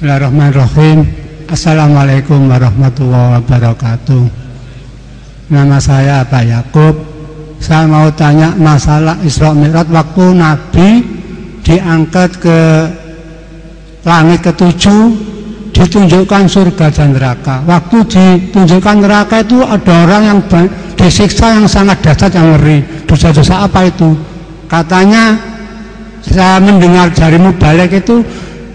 Bismillahirrahmanirrahim. Assalamualaikum warahmatullahi wabarakatuh. Nama saya Pak Yakub. Saya mau tanya masalah Isra Mi'raj waktu Nabi diangkat ke langit ketujuh ditunjukkan surga dan neraka. Waktu ditunjukkan neraka itu ada orang yang disiksa yang sangat dahsyat yang ngeri. Dosa-dosa apa itu? Katanya saya mendengar dari balik itu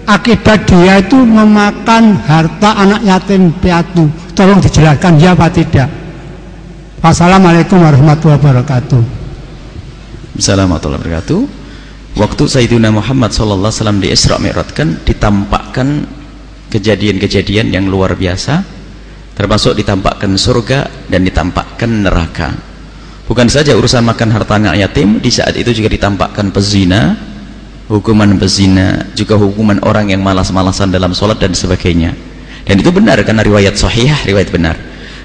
akibat dia itu memakan harta anak yatim piatu. Tolong dijelaskan ya apa tidak? Wassalamualaikum warahmatullahi wabarakatuh. Assalamualaikum warahmatullahi wabarakatuh. Waktu Sayyidina Muhammad SAW di Isra Mi'rajkan ditampakkan kejadian-kejadian yang luar biasa termasuk ditampakkan surga dan ditampakkan neraka bukan saja urusan makan harta anak yatim di saat itu juga ditampakkan pezina hukuman pezina juga hukuman orang yang malas-malasan dalam sholat dan sebagainya. Dan itu benar karena riwayat sahih riwayat benar.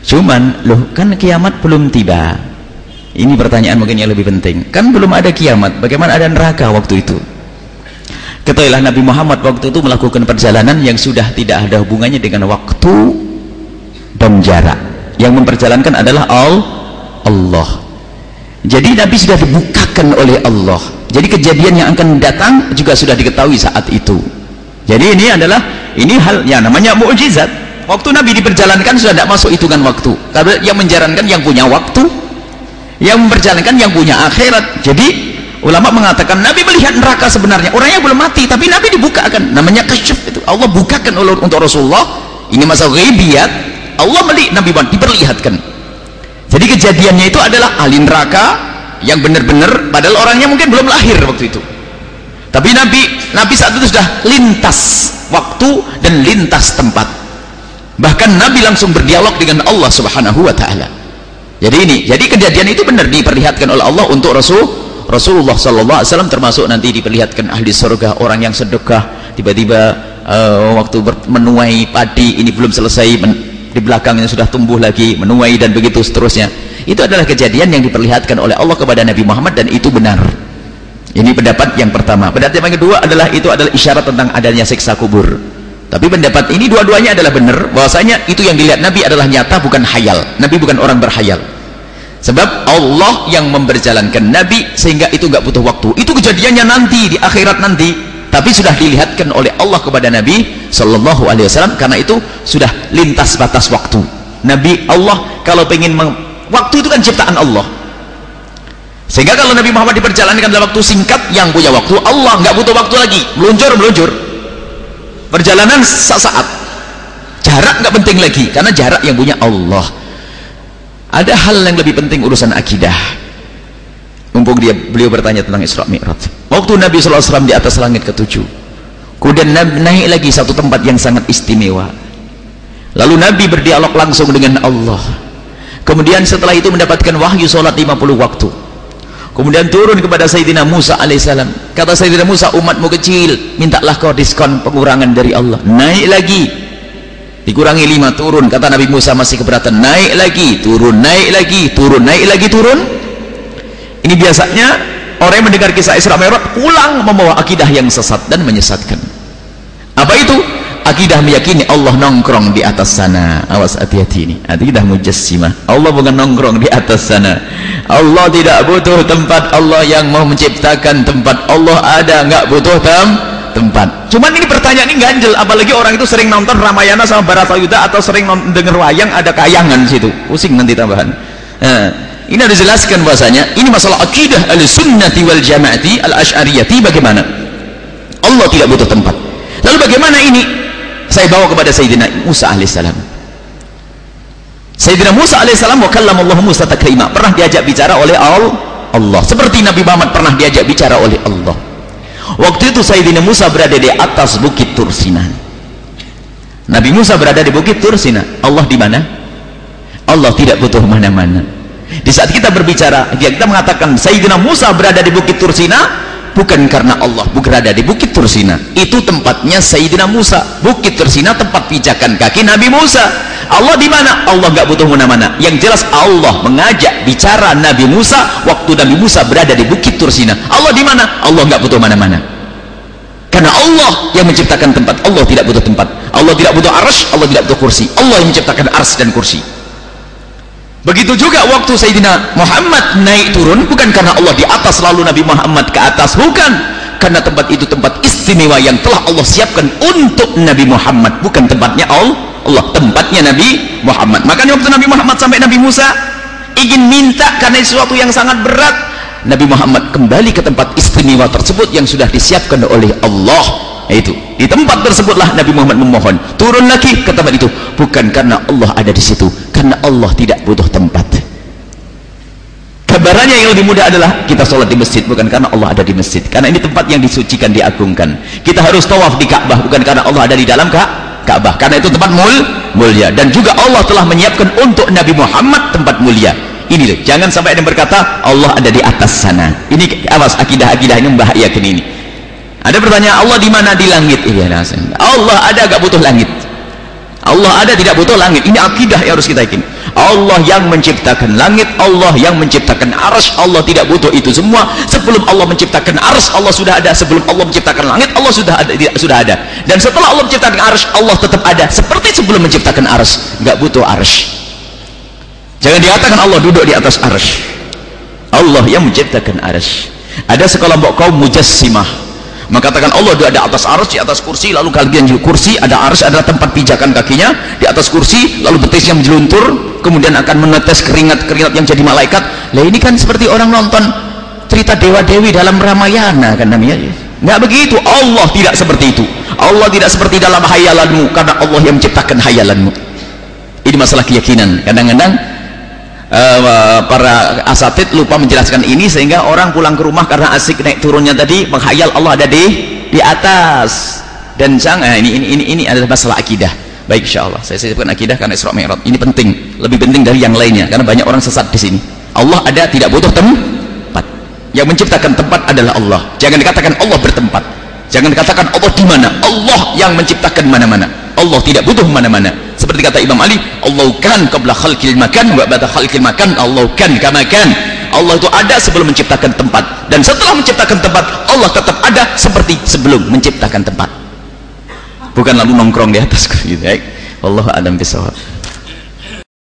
Cuman loh kan kiamat belum tiba. Ini pertanyaan mungkin yang lebih penting. Kan belum ada kiamat bagaimana ada neraka waktu itu? Ketahuilah Nabi Muhammad waktu itu melakukan perjalanan yang sudah tidak ada hubungannya dengan waktu dan jarak. Yang memperjalankan adalah Allah jadi Nabi sudah dibukakan oleh Allah. Jadi kejadian yang akan datang juga sudah diketahui saat itu. Jadi ini adalah ini hal yang namanya mukjizat. Waktu Nabi diperjalankan sudah tidak masuk hitungan waktu. Karena yang menjalankan yang punya waktu yang memperjalankan yang punya akhirat. Jadi ulama mengatakan Nabi melihat neraka sebenarnya. Orangnya belum mati tapi Nabi dibukakan. Namanya kasyaf itu. Allah bukakan untuk Rasulullah. Ini masa ghaibiyat. Allah melihat Nabi diperlihatkan jadi kejadiannya itu adalah ahli neraka yang benar-benar padahal orangnya mungkin belum lahir waktu itu. Tapi Nabi Nabi saat itu sudah lintas waktu dan lintas tempat. Bahkan Nabi langsung berdialog dengan Allah subhanahu wa ta'ala. Jadi ini jadi kejadian itu benar diperlihatkan oleh Allah untuk Rasul Rasulullah sallallahu alaihi termasuk nanti diperlihatkan ahli surga orang yang sedekah tiba-tiba uh, waktu menuai padi ini belum selesai di belakangnya sudah tumbuh lagi menuai dan begitu seterusnya. Itu adalah kejadian yang diperlihatkan oleh Allah kepada Nabi Muhammad dan itu benar. Ini pendapat yang pertama. Pendapat yang kedua adalah itu adalah isyarat tentang adanya siksa kubur. Tapi pendapat ini dua-duanya adalah benar. Bahwasanya itu yang dilihat Nabi adalah nyata bukan hayal Nabi bukan orang berhayal sebab Allah yang memperjalankan Nabi sehingga itu nggak butuh waktu. Itu kejadiannya nanti di akhirat nanti tapi sudah dilihatkan oleh Allah kepada Nabi Sallallahu Alaihi Wasallam karena itu sudah lintas batas waktu. Nabi Allah kalau pengen waktu itu kan ciptaan Allah. Sehingga kalau Nabi Muhammad diperjalankan dalam waktu singkat yang punya waktu Allah nggak butuh waktu lagi. Meluncur meluncur. Perjalanan saat jarak nggak penting lagi karena jarak yang punya Allah. Ada hal yang lebih penting urusan akidah mumpung dia beliau bertanya tentang Isra Mi'raj. Waktu Nabi SAW di atas langit ketujuh kemudian naik lagi satu tempat yang sangat istimewa. Lalu Nabi berdialog langsung dengan Allah. Kemudian setelah itu mendapatkan wahyu sholat 50 waktu. Kemudian turun kepada Sayyidina Musa alaihissalam kata Sayyidina Musa umatmu kecil mintalah kau diskon pengurangan dari Allah. Naik lagi. Dikurangi lima turun. Kata Nabi Musa masih keberatan. Naik lagi turun. Naik lagi turun. Naik lagi turun ini biasanya orang yang mendengar kisah Isra Mi'raj pulang membawa akidah yang sesat dan menyesatkan. Apa itu? Akidah meyakini Allah nongkrong di atas sana. Awas hati-hati ini. Akidah mujassimah. Allah bukan nongkrong di atas sana. Allah tidak butuh tempat Allah yang mau menciptakan tempat. Allah ada nggak butuh tem tempat. Cuman ini pertanyaan ini ganjel. Apalagi orang itu sering nonton Ramayana sama Baratayuda atau sering denger wayang ada kayangan situ. Pusing nanti tambahan. Nah, ini harus dijelaskan bahasanya. Ini masalah akidah al-sunnati wal jama'ati al-ash'ariyati bagaimana? Allah tidak butuh tempat. Lalu bagaimana ini? Saya bawa kepada Sayyidina Musa alaihissalam. Sayyidina Musa alaihissalam wa Allah Musa taklima pernah diajak bicara oleh Allah. Seperti Nabi Muhammad pernah diajak bicara oleh Allah. Waktu itu Sayyidina Musa berada di atas bukit Tursina. Nabi Musa berada di bukit Tursina. Allah di mana? Allah tidak butuh mana-mana di saat kita berbicara kita mengatakan Sayyidina Musa berada di bukit Tursina bukan karena Allah berada di Bukit Tursina itu tempatnya Sayyidina Musa. Bukit Tursina tempat pijakan kaki Nabi Musa. Allah di mana? Allah nggak butuh mana-mana. Yang jelas Allah mengajak bicara Nabi Musa waktu Nabi Musa berada di Bukit Tursina Allah di mana? Allah nggak butuh mana-mana. Karena Allah yang menciptakan tempat. Allah tidak butuh tempat. Allah tidak butuh arsh Allah tidak butuh kursi. Allah yang menciptakan arsh dan kursi begitu juga waktu Sayyidina Muhammad naik turun bukan karena Allah di atas lalu Nabi Muhammad ke atas bukan. Karena tempat itu tempat istimewa yang telah Allah siapkan untuk Nabi Muhammad bukan tempatnya Allah tempatnya Nabi Muhammad. Makanya waktu Nabi Muhammad sampai Nabi Musa ingin minta karena sesuatu yang sangat berat Nabi Muhammad kembali ke tempat istimewa tersebut yang sudah disiapkan oleh Allah itu di tempat tersebutlah Nabi Muhammad memohon. Turun lagi ke tempat itu. Bukan karena Allah ada di situ karena Allah tidak butuh tempat. Kabarannya yang lebih mudah adalah kita sholat di masjid bukan karena Allah ada di masjid. Karena ini tempat yang disucikan diagungkan. Kita harus tawaf di Ka'bah bukan karena Allah ada di dalam Ka'bah. Karena itu tempat mul mulia. Dan juga Allah telah menyiapkan untuk Nabi Muhammad tempat mulia. Ini loh jangan sampai ada yang berkata Allah ada di atas sana. Ini awas akidah-akidah ini membahayakan ini ada pertanyaan Allah di mana? Di langit. Iya Allah ada gak butuh langit? Allah ada tidak butuh langit? Ini akidah yang harus kita yakin. Allah yang menciptakan langit Allah yang menciptakan ars Allah tidak butuh itu semua. Sebelum Allah menciptakan ars Allah sudah ada. Sebelum Allah menciptakan langit Allah sudah ada tidak, sudah ada. Dan setelah Allah menciptakan ars Allah tetap ada. Seperti sebelum menciptakan ars nggak butuh ars jangan dikatakan Allah duduk di atas arsh Allah yang menciptakan arsh ada sekelompok kaum mujassimah mengatakan Allah di atas arsh di atas kursi lalu kalian di kursi ada arsh adalah tempat pijakan kakinya di atas kursi lalu betisnya menjeluntur kemudian akan menetes keringat-keringat yang jadi malaikat. Lah ini kan seperti orang nonton cerita dewa-dewi dalam Ramayana kan namanya. Nggak begitu. Allah tidak seperti itu. Allah tidak seperti dalam hayalanmu karena Allah yang menciptakan hayalanmu. Ini masalah keyakinan. Kadang-kadang uh, para asatid lupa menjelaskan ini sehingga orang pulang ke rumah karena asik naik turunnya tadi menghayal Allah ada di di atas. Dan jangan ini ini ini ini adalah masalah akidah. Baik insyaallah. Saya sebutkan akidah karena Isra Mi'raj. Ini penting. Lebih penting dari yang lainnya karena banyak orang sesat di sini. Allah ada tidak butuh tempat. Yang menciptakan tempat adalah Allah. Jangan dikatakan Allah bertempat. Jangan dikatakan Allah di mana. Allah yang menciptakan mana-mana Allah tidak butuh mana-mana. Seperti kata Imam Ali Allah kan qabla khalqil makan wa ba'da khalqil makan Allah kan kama kan Allah itu ada sebelum menciptakan tempat. Dan setelah menciptakan tempat Allah tetap ada seperti sebelum menciptakan tempat. Bukan lalu nongkrong di atas gitu Allah adam bisawab